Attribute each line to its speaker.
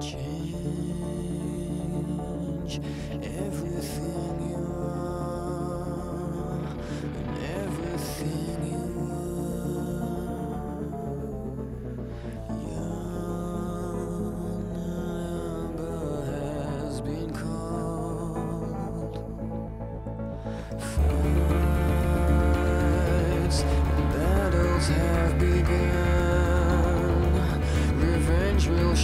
Speaker 1: Change everything